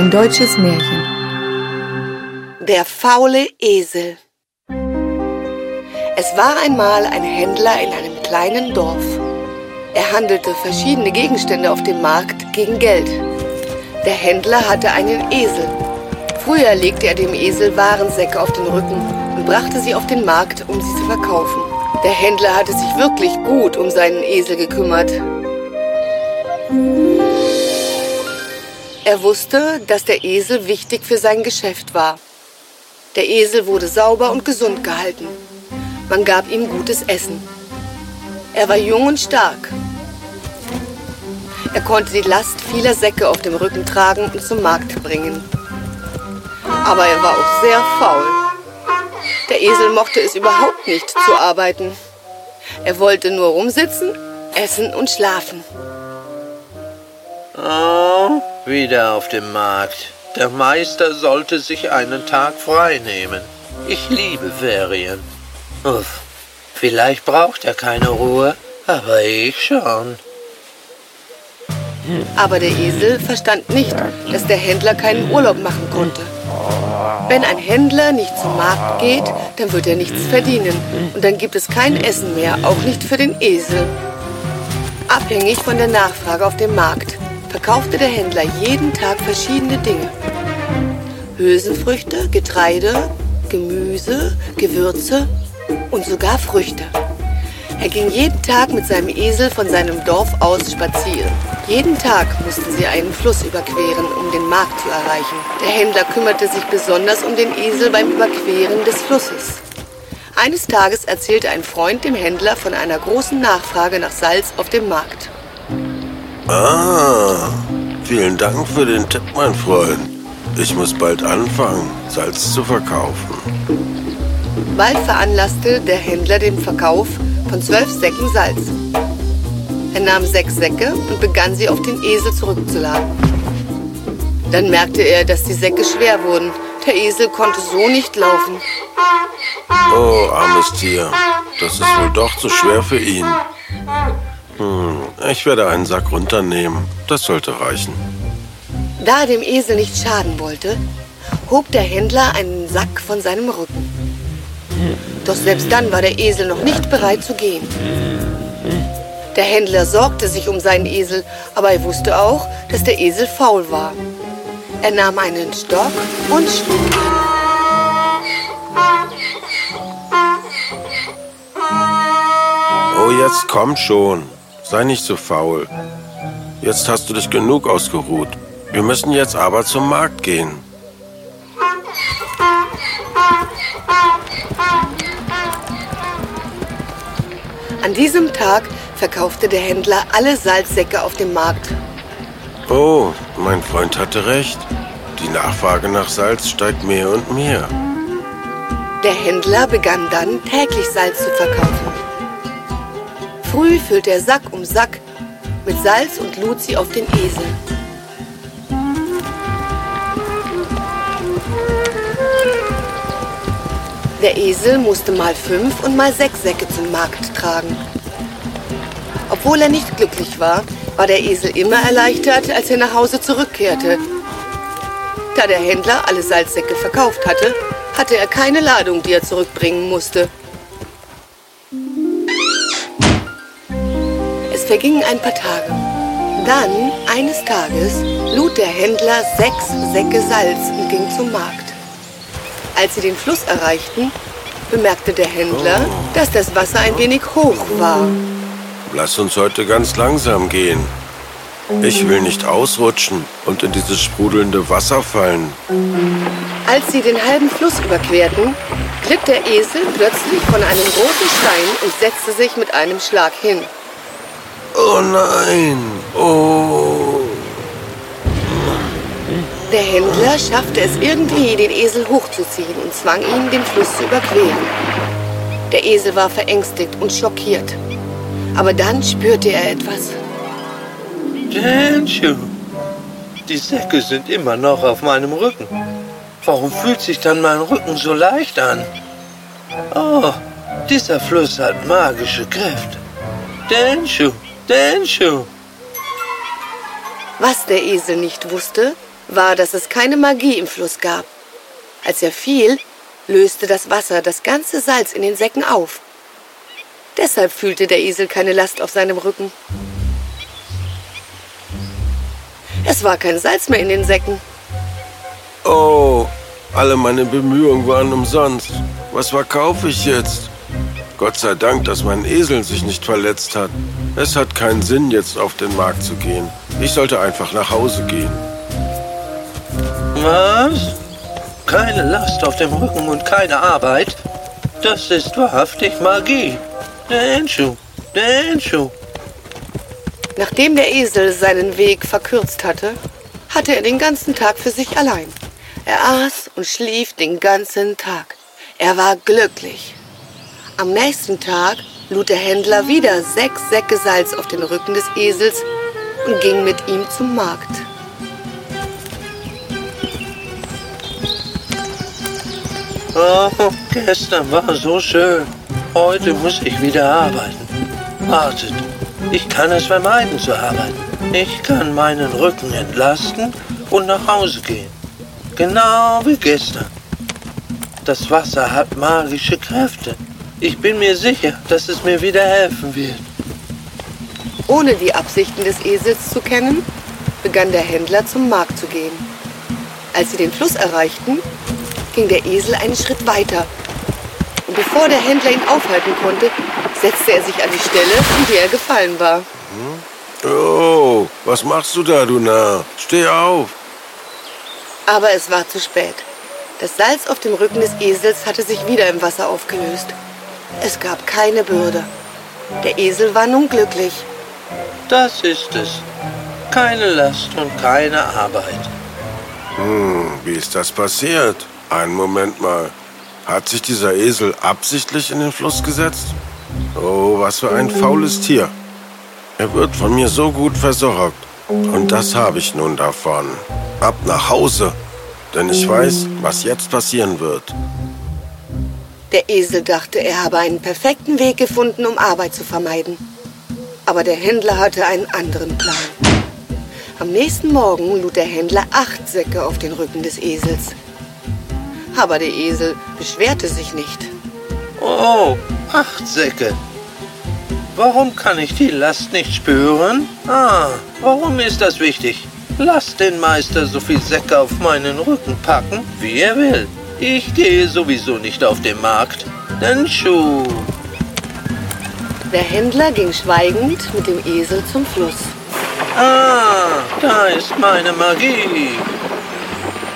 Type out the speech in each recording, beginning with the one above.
Ein deutsches Märchen. Der faule Esel. Es war einmal ein Händler in einem kleinen Dorf. Er handelte verschiedene Gegenstände auf dem Markt gegen Geld. Der Händler hatte einen Esel. Früher legte er dem Esel Warensäcke auf den Rücken und brachte sie auf den Markt, um sie zu verkaufen. Der Händler hatte sich wirklich gut um seinen Esel gekümmert. Er wusste, dass der Esel wichtig für sein Geschäft war. Der Esel wurde sauber und gesund gehalten. Man gab ihm gutes Essen. Er war jung und stark. Er konnte die Last vieler Säcke auf dem Rücken tragen und zum Markt bringen. Aber er war auch sehr faul. Der Esel mochte es überhaupt nicht zu arbeiten. Er wollte nur rumsitzen, essen und schlafen. Oh, wieder auf dem Markt. Der Meister sollte sich einen Tag frei nehmen. Ich liebe Ferien. Uff, vielleicht braucht er keine Ruhe, aber ich schon. Aber der Esel verstand nicht, dass der Händler keinen Urlaub machen konnte. Wenn ein Händler nicht zum Markt geht, dann wird er nichts verdienen. Und dann gibt es kein Essen mehr, auch nicht für den Esel. Abhängig von der Nachfrage auf dem Markt verkaufte der Händler jeden Tag verschiedene Dinge. Hülsenfrüchte, Getreide, Gemüse, Gewürze und sogar Früchte. Er ging jeden Tag mit seinem Esel von seinem Dorf aus spazieren. Jeden Tag mussten sie einen Fluss überqueren, um den Markt zu erreichen. Der Händler kümmerte sich besonders um den Esel beim Überqueren des Flusses. Eines Tages erzählte ein Freund dem Händler von einer großen Nachfrage nach Salz auf dem Markt. Ah, vielen Dank für den Tipp, mein Freund. Ich muss bald anfangen, Salz zu verkaufen. Bald veranlasste der Händler den Verkauf von zwölf Säcken Salz. Er nahm sechs Säcke und begann sie auf den Esel zurückzuladen. Dann merkte er, dass die Säcke schwer wurden. Der Esel konnte so nicht laufen. Oh, armes Tier. Das ist wohl doch zu schwer für ihn. Hm, ich werde einen Sack runternehmen. Das sollte reichen. Da er dem Esel nicht schaden wollte, hob der Händler einen Sack von seinem Rücken. Doch selbst dann war der Esel noch nicht bereit zu gehen. Der Händler sorgte sich um seinen Esel, aber er wusste auch, dass der Esel faul war. Er nahm einen Stock und schlug ihn. Oh, jetzt komm schon. Sei nicht so faul. Jetzt hast du dich genug ausgeruht. Wir müssen jetzt aber zum Markt gehen. An diesem Tag verkaufte der Händler alle Salzsäcke auf dem Markt. Oh, mein Freund hatte recht. Die Nachfrage nach Salz steigt mehr und mehr. Der Händler begann dann täglich Salz zu verkaufen. Früh füllte er Sack um Sack mit Salz und lud sie auf den Esel. Der Esel musste mal fünf und mal sechs Säcke zum Markt tragen. Obwohl er nicht glücklich war, war der Esel immer erleichtert, als er nach Hause zurückkehrte. Da der Händler alle Salzsäcke verkauft hatte, hatte er keine Ladung, die er zurückbringen musste. Vergingen ein paar Tage. Dann, eines Tages, lud der Händler sechs Säcke Salz und ging zum Markt. Als sie den Fluss erreichten, bemerkte der Händler, dass das Wasser ein wenig hoch war. Lass uns heute ganz langsam gehen. Ich will nicht ausrutschen und in dieses sprudelnde Wasser fallen. Als sie den halben Fluss überquerten, glitt der Esel plötzlich von einem großen Stein und setzte sich mit einem Schlag hin. Oh nein! Oh! Der Händler schaffte es irgendwie, den Esel hochzuziehen und zwang ihn, den Fluss zu überqueren. Der Esel war verängstigt und schockiert. Aber dann spürte er etwas. Denschu, die Säcke sind immer noch auf meinem Rücken. Warum fühlt sich dann mein Rücken so leicht an? Oh, dieser Fluss hat magische Kräfte. Denschu, Denschu. Was der Esel nicht wusste, war, dass es keine Magie im Fluss gab. Als er fiel, löste das Wasser das ganze Salz in den Säcken auf. Deshalb fühlte der Esel keine Last auf seinem Rücken. Es war kein Salz mehr in den Säcken. Oh, alle meine Bemühungen waren umsonst. Was verkaufe ich jetzt? Gott sei Dank, dass mein Esel sich nicht verletzt hat. Es hat keinen Sinn, jetzt auf den Markt zu gehen. Ich sollte einfach nach Hause gehen. Was? Keine Last auf dem Rücken und keine Arbeit? Das ist wahrhaftig Magie. Der Enschu, der Enschu. Nachdem der Esel seinen Weg verkürzt hatte, hatte er den ganzen Tag für sich allein. Er aß und schlief den ganzen Tag. Er war glücklich. Am nächsten Tag lud der Händler wieder sechs Säcke Salz auf den Rücken des Esels und ging mit ihm zum Markt. Oh, gestern war so schön. Heute muss ich wieder arbeiten. Wartet, ich kann es vermeiden zu arbeiten. Ich kann meinen Rücken entlasten und nach Hause gehen. Genau wie gestern. Das Wasser hat magische Kräfte. Ich bin mir sicher, dass es mir wieder helfen wird. Ohne die Absichten des Esels zu kennen, begann der Händler zum Markt zu gehen. Als sie den Fluss erreichten, ging der Esel einen Schritt weiter. Und bevor der Händler ihn aufhalten konnte, setzte er sich an die Stelle, in die er gefallen war. Oh, was machst du da, du Narr? Steh auf. Aber es war zu spät. Das Salz auf dem Rücken des Esels hatte sich wieder im Wasser aufgelöst. Es gab keine Bürde. Der Esel war nun glücklich. Das ist es. Keine Last und keine Arbeit. Hm, wie ist das passiert? Einen Moment mal. Hat sich dieser Esel absichtlich in den Fluss gesetzt? Oh, was für ein faules Tier. Er wird von mir so gut versorgt. Und das habe ich nun davon. Ab nach Hause. Denn ich weiß, was jetzt passieren wird. Der Esel dachte, er habe einen perfekten Weg gefunden, um Arbeit zu vermeiden. Aber der Händler hatte einen anderen Plan. Am nächsten Morgen lud der Händler acht Säcke auf den Rücken des Esels. Aber der Esel beschwerte sich nicht. Oh, acht Säcke. Warum kann ich die Last nicht spüren? Ah, warum ist das wichtig? Lass den Meister so viel Säcke auf meinen Rücken packen, wie er will. Ich gehe sowieso nicht auf den Markt. Denn Schuh. Der Händler ging schweigend mit dem Esel zum Fluss. Ah, da ist meine Magie.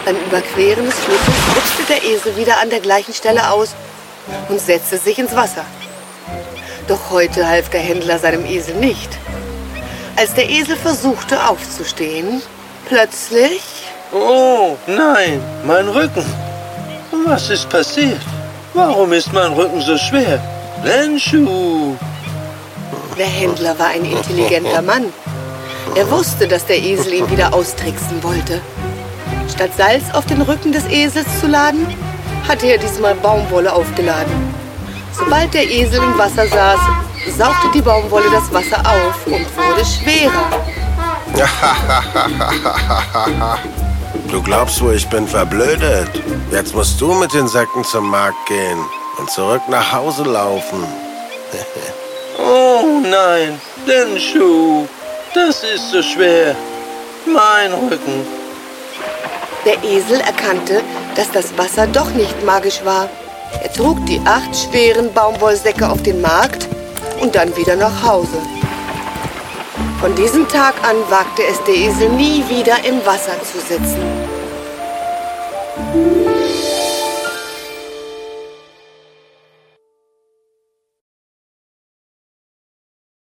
Beim Überqueren des Flusses rutschte der Esel wieder an der gleichen Stelle aus und setzte sich ins Wasser. Doch heute half der Händler seinem Esel nicht. Als der Esel versuchte aufzustehen, plötzlich Oh, nein, mein Rücken. Was ist passiert? Warum ist mein Rücken so schwer? Lenschuh. Der Händler war ein intelligenter Mann. Er wusste, dass der Esel ihn wieder austricksen wollte. Statt Salz auf den Rücken des Esels zu laden, hatte er diesmal Baumwolle aufgeladen. Sobald der Esel im Wasser saß, saugte die Baumwolle das Wasser auf und wurde schwerer. Du glaubst wohl, ich bin verblödet. Jetzt musst du mit den Säcken zum Markt gehen und zurück nach Hause laufen. Oh nein, Lenschuh. Das ist so schwer. Mein Rücken. Der Esel erkannte, dass das Wasser doch nicht magisch war. Er trug die acht schweren Baumwollsäcke auf den Markt und dann wieder nach Hause. Von diesem Tag an wagte es der Esel nie wieder im Wasser zu sitzen.